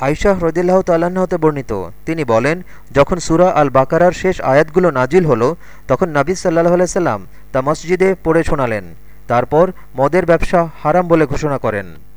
আইশাহ রদিল্লাহ তাল্লাহতে বর্ণিত। তিনি বলেন, যখন সুরা আল বাকারার শেষ আয়াতগুলো নাজিল হলো, তখন নাবী সাল্লাহ আলাইসাল্লাম তা মসজিদে পড়ে শোনালেন। তারপর মদের ব্যবসা হারাম বলে ঘোষণা করেন।